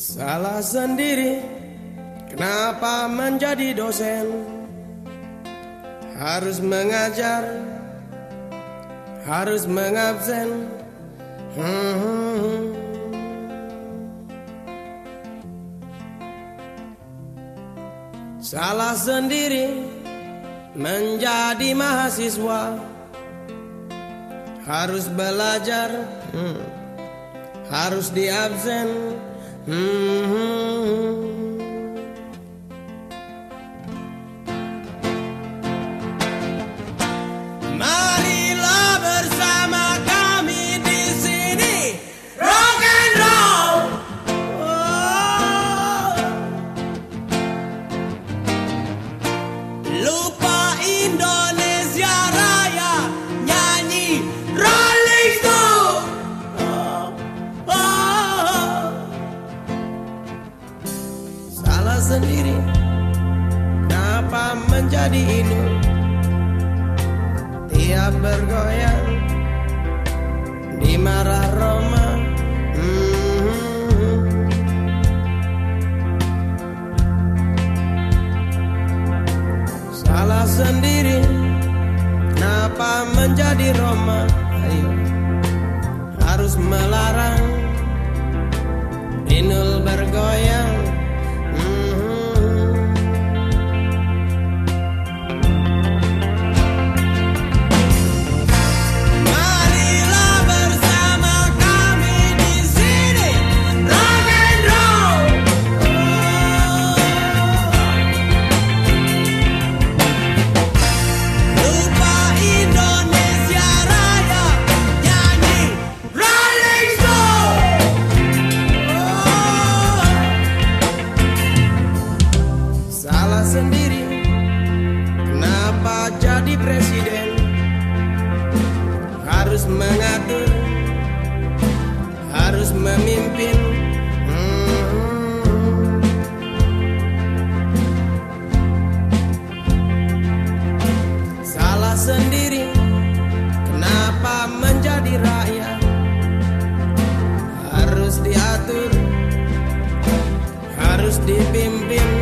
Salah sendiri Kenapa menjadi dosen Harus mengajar Harus mengabsen hmm. Salah sendiri Menjadi mahasiswa Harus belajar hmm. Harus di Mm-hmm. Sendiri. Kenapa menjadi ini? Tiap bergoyang Dimarah Roma. Hmm. Salah sendiri. Kenapa menjadi Roma? Ayo. Harus melarang. Inul bergoyang sendiri. Kenapa jadi presiden? Harus mengatur Harus memimpin. Hmm. Salah sendiri Kenapa menjadi rakyat? Harus diatur Harus dipimpin